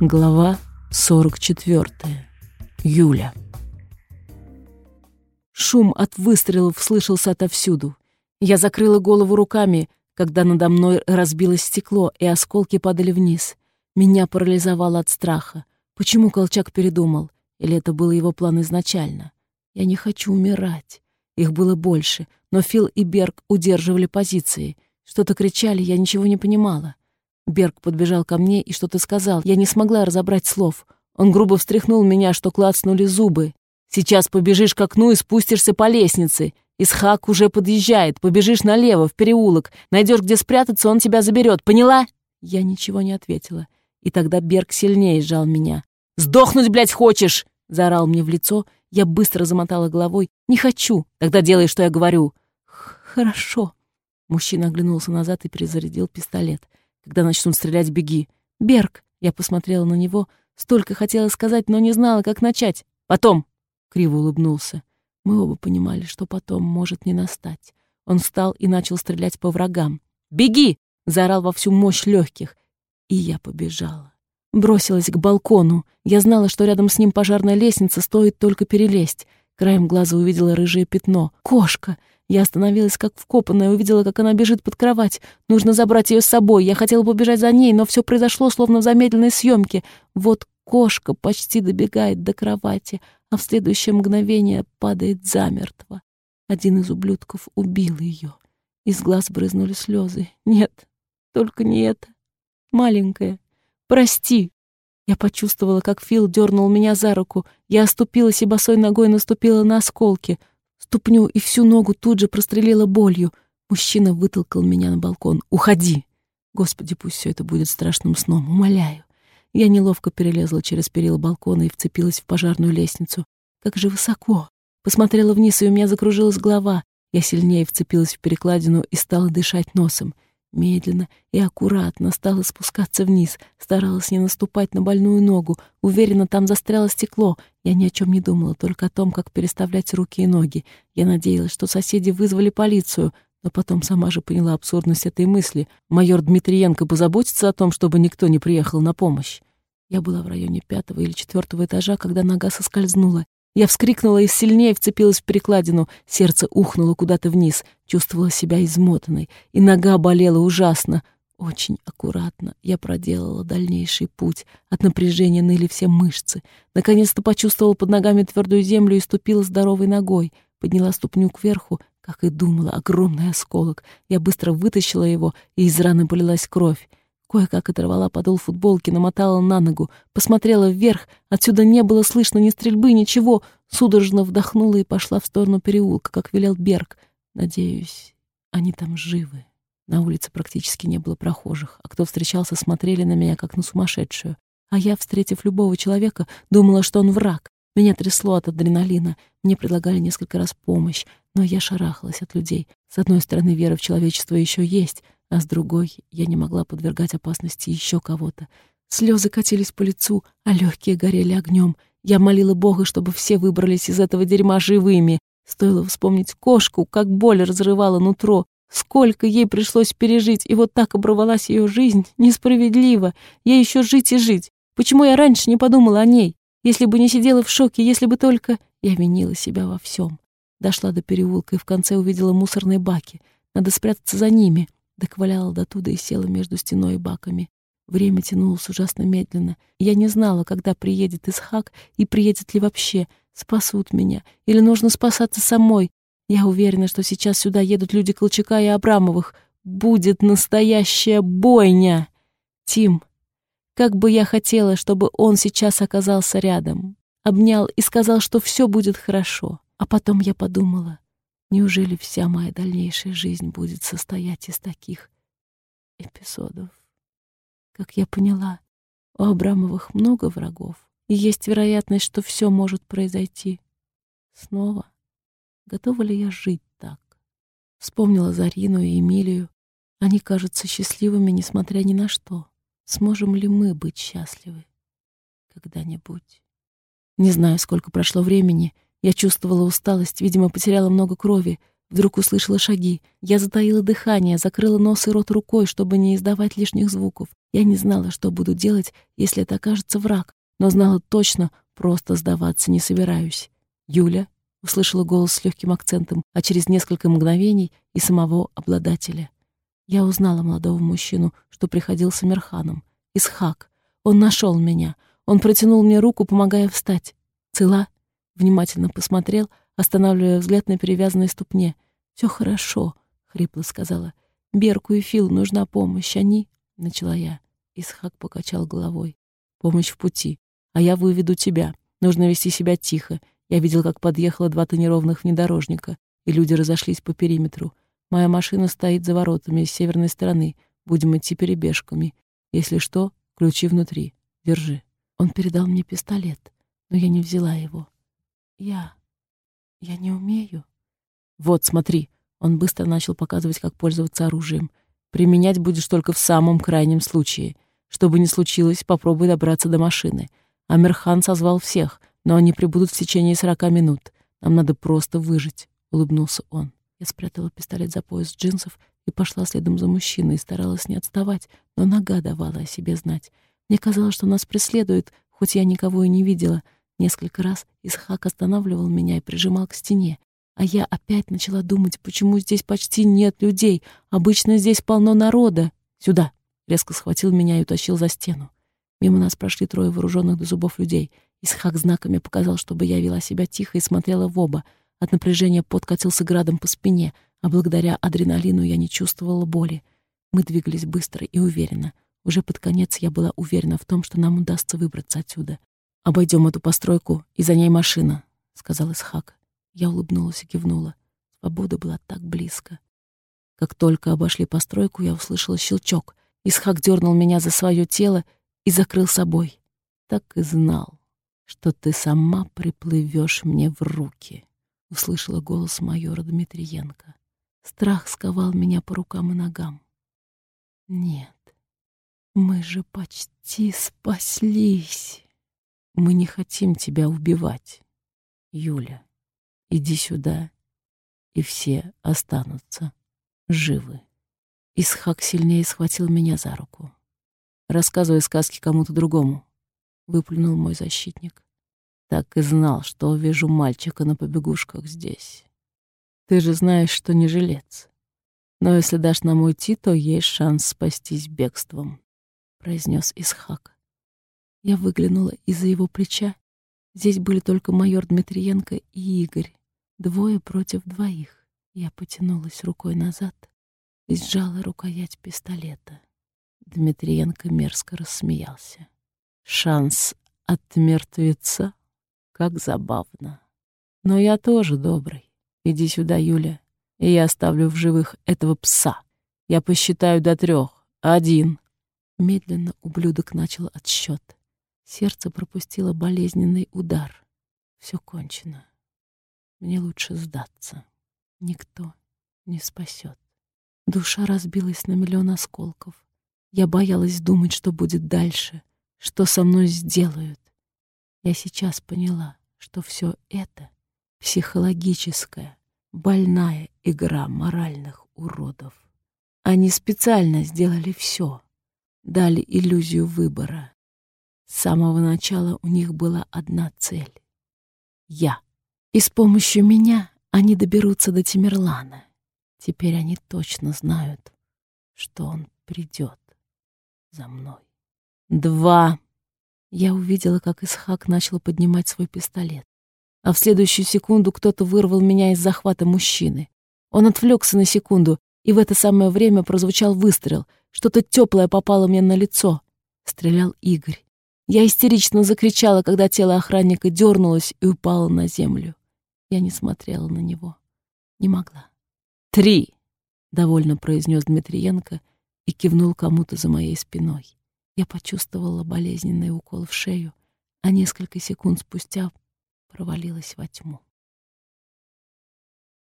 Глава 44. Юля. Шум от выстрелов слышался отовсюду. Я закрыла голову руками, когда надо мной разбилось стекло, и осколки падали вниз. Меня парализовало от страха. Почему Колчак передумал? Или это был его план изначально? Я не хочу умирать. Их было больше, но Фил и Берг удерживали позиции. Что-то кричали, я ничего не понимала. Берг подбежал ко мне и что-то сказал. Я не смогла разобрать слов. Он грубо встряхнул меня, что клацнули зубы. «Сейчас побежишь к окну и спустишься по лестнице. Исхак уже подъезжает. Побежишь налево, в переулок. Найдешь, где спрятаться, он тебя заберет. Поняла?» Я ничего не ответила. И тогда Берг сильнее сжал меня. «Сдохнуть, блядь, хочешь?» — заорал мне в лицо. Я быстро замотала головой. «Не хочу. Тогда делай, что я говорю». «Хорошо». Мужчина оглянулся назад и перезарядил пистолет. Когда начнут стрелять, беги. Берг!» Я посмотрела на него. Столько хотела сказать, но не знала, как начать. «Потом!» — криво улыбнулся. Мы оба понимали, что потом может не настать. Он встал и начал стрелять по врагам. «Беги!» — заорал во всю мощь легких. И я побежала. Бросилась к балкону. Я знала, что рядом с ним пожарная лестница, стоит только перелезть. Краем глаза увидела рыжее пятно. «Кошка!» Я остановилась как вкопанная, увидела, как она бежит под кровать. Нужно забрать ее с собой. Я хотела побежать за ней, но все произошло словно в замедленной съемке. Вот кошка почти добегает до кровати, а в следующее мгновение падает замертво. Один из ублюдков убил ее. Из глаз брызнули слезы. Нет, только не это. Маленькая, прости. Я почувствовала, как Фил дернул меня за руку. Я оступилась и босой ногой наступила на осколки — Ступню и всю ногу тут же прострелила болью. Мужчина вытолкал меня на балкон. «Уходи!» Господи, пусть все это будет страшным сном, умоляю. Я неловко перелезла через перила балкона и вцепилась в пожарную лестницу. Как же высоко! Посмотрела вниз, и у меня закружилась голова. Я сильнее вцепилась в перекладину и стала дышать носом. Медленно и аккуратно стала спускаться вниз, старалась не наступать на больную ногу. Уверена, там застряло стекло. Я ни о чем не думала, только о том, как переставлять руки и ноги. Я надеялась, что соседи вызвали полицию, но потом сама же поняла абсурдность этой мысли. Майор Дмитриенко позаботится о том, чтобы никто не приехал на помощь. Я была в районе пятого или четвертого этажа, когда нога соскользнула. Я вскрикнула и сильнее вцепилась в перекладину. Сердце ухнуло куда-то вниз. Чувствовала себя измотанной. И нога болела ужасно. Очень аккуратно я проделала дальнейший путь. От напряжения ныли все мышцы. Наконец-то почувствовала под ногами твердую землю и ступила здоровой ногой. Подняла ступню кверху, как и думала, огромный осколок. Я быстро вытащила его, и из раны полилась кровь. Кое-как оторвала подол футболки, намотала на ногу, посмотрела вверх. Отсюда не было слышно ни стрельбы, ничего. Судорожно вдохнула и пошла в сторону переулка, как велел Берг. Надеюсь, они там живы. На улице практически не было прохожих, а кто встречался, смотрели на меня, как на сумасшедшую. А я, встретив любого человека, думала, что он враг. Меня трясло от адреналина. Мне предлагали несколько раз помощь, но я шарахалась от людей. С одной стороны, вера в человечество еще есть, а с другой я не могла подвергать опасности еще кого-то. Слезы катились по лицу, а легкие горели огнем. Я молила Бога, чтобы все выбрались из этого дерьма живыми. Стоило вспомнить кошку, как боль разрывала нутро. Сколько ей пришлось пережить, и вот так оборвалась ее жизнь. Несправедливо. Ей еще жить и жить. Почему я раньше не подумала о ней? Если бы не сидела в шоке, если бы только... Я винила себя во всем. Дошла до переулка и в конце увидела мусорные баки. Надо спрятаться за ними. Доковыляла до туда и села между стеной и баками. Время тянулось ужасно медленно. Я не знала, когда приедет Исхак и приедет ли вообще. Спасут меня. Или нужно спасаться самой. Я уверена, что сейчас сюда едут люди Колчака и Абрамовых. Будет настоящая бойня. Тим, как бы я хотела, чтобы он сейчас оказался рядом. Обнял и сказал, что все будет хорошо. А потом я подумала, Неужели вся моя дальнейшая жизнь будет состоять из таких эпизодов? Как я поняла, у Абрамовых много врагов, и есть вероятность, что все может произойти. Снова. Готова ли я жить так? Вспомнила Зарину и Эмилию. Они кажутся счастливыми, несмотря ни на что. Сможем ли мы быть счастливы когда-нибудь? Не знаю, сколько прошло времени, я чувствовала усталость, видимо, потеряла много крови. Вдруг услышала шаги. Я затаила дыхание, закрыла нос и рот рукой, чтобы не издавать лишних звуков. Я не знала, что буду делать, если это окажется враг, но знала точно, просто сдаваться не собираюсь. «Юля?» — услышала голос с легким акцентом, а через несколько мгновений и самого обладателя. Я узнала молодого мужчину, что приходил с Амирханом. Исхак. Он нашел меня. Он протянул мне руку, помогая встать. «Цела?» Внимательно посмотрел, останавливая взгляд на перевязанной ступне. «Все хорошо», — хрипло сказала. «Берку и Фил нужна помощь. Они...» — начала я. Исхак покачал головой. «Помощь в пути. А я выведу тебя. Нужно вести себя тихо. Я видел, как подъехало два тонированных внедорожника, и люди разошлись по периметру. Моя машина стоит за воротами с северной стороны. Будем идти перебежками. Если что, ключи внутри. Держи». Он передал мне пистолет, но я не взяла его. «Я... я не умею». «Вот, смотри». Он быстро начал показывать, как пользоваться оружием. «Применять будешь только в самом крайнем случае. Что бы ни случилось, попробуй добраться до машины. Амирхан созвал всех, но они прибудут в течение сорока минут. Нам надо просто выжить», — улыбнулся он. Я спрятала пистолет за пояс джинсов и пошла следом за мужчиной, старалась не отставать, но нога давала о себе знать. Мне казалось, что нас преследует, хоть я никого и не видела. Несколько раз Исхак останавливал меня и прижимал к стене. А я опять начала думать, почему здесь почти нет людей. Обычно здесь полно народа. Сюда. Резко схватил меня и утащил за стену. Мимо нас прошли трое вооруженных до зубов людей. Исхак знаками показал, чтобы я вела себя тихо и смотрела в оба. От напряжения пот катился градом по спине, а благодаря адреналину я не чувствовала боли. Мы двигались быстро и уверенно. Уже под конец я была уверена в том, что нам удастся выбраться отсюда. «Обойдем эту постройку, и за ней машина», — сказал Исхак. Я улыбнулась и кивнула. Свобода была так близко. Как только обошли постройку, я услышала щелчок. Исхак дернул меня за свое тело и закрыл собой. Так и знал, что ты сама приплывешь мне в руки, — услышала голос майора Дмитриенко. Страх сковал меня по рукам и ногам. Нет, мы же почти спаслись. Мы не хотим тебя убивать, Юля. Иди сюда, и все останутся живы. Исхак сильнее схватил меня за руку. «Рассказывай сказки кому-то другому», — выплюнул мой защитник. «Так и знал, что увижу мальчика на побегушках здесь. Ты же знаешь, что не жилец. Но если дашь нам уйти, то есть шанс спастись бегством», — произнес Исхак. Я выглянула из-за его плеча. Здесь были только майор Дмитриенко и Игорь. Двое против двоих. Я потянулась рукой назад и сжала рукоять пистолета. Дмитриенко мерзко рассмеялся. Шанс от мертвеца? Как забавно. Но я тоже добрый. Иди сюда, Юля, и я оставлю в живых этого пса. Я посчитаю до трех. Один. Медленно ублюдок начал отсчет. Сердце пропустило болезненный удар. Все кончено. Мне лучше сдаться. Никто не спасет. Душа разбилась на миллион осколков. Я боялась думать, что будет дальше, что со мной сделают. Я сейчас поняла, что все это — психологическая, больная игра моральных уродов. Они специально сделали все, дали иллюзию выбора. С самого начала у них была одна цель — я. И с помощью меня они доберутся до Тимерлана. Теперь они точно знают, что он придет за мной. Два. Я увидела, как Исхак начал поднимать свой пистолет. А в следующую секунду кто-то вырвал меня из захвата мужчины. Он отвлекся на секунду, и в это самое время прозвучал выстрел. Что-то теплое попало мне на лицо. Стрелял Игорь. Я истерично закричала, когда тело охранника дернулось и упало на землю. Я не смотрела на него. Не могла. «Три!» — довольно произнес Дмитриенко и кивнул кому-то за моей спиной. Я почувствовала болезненный укол в шею, а несколько секунд спустя провалилась во тьму.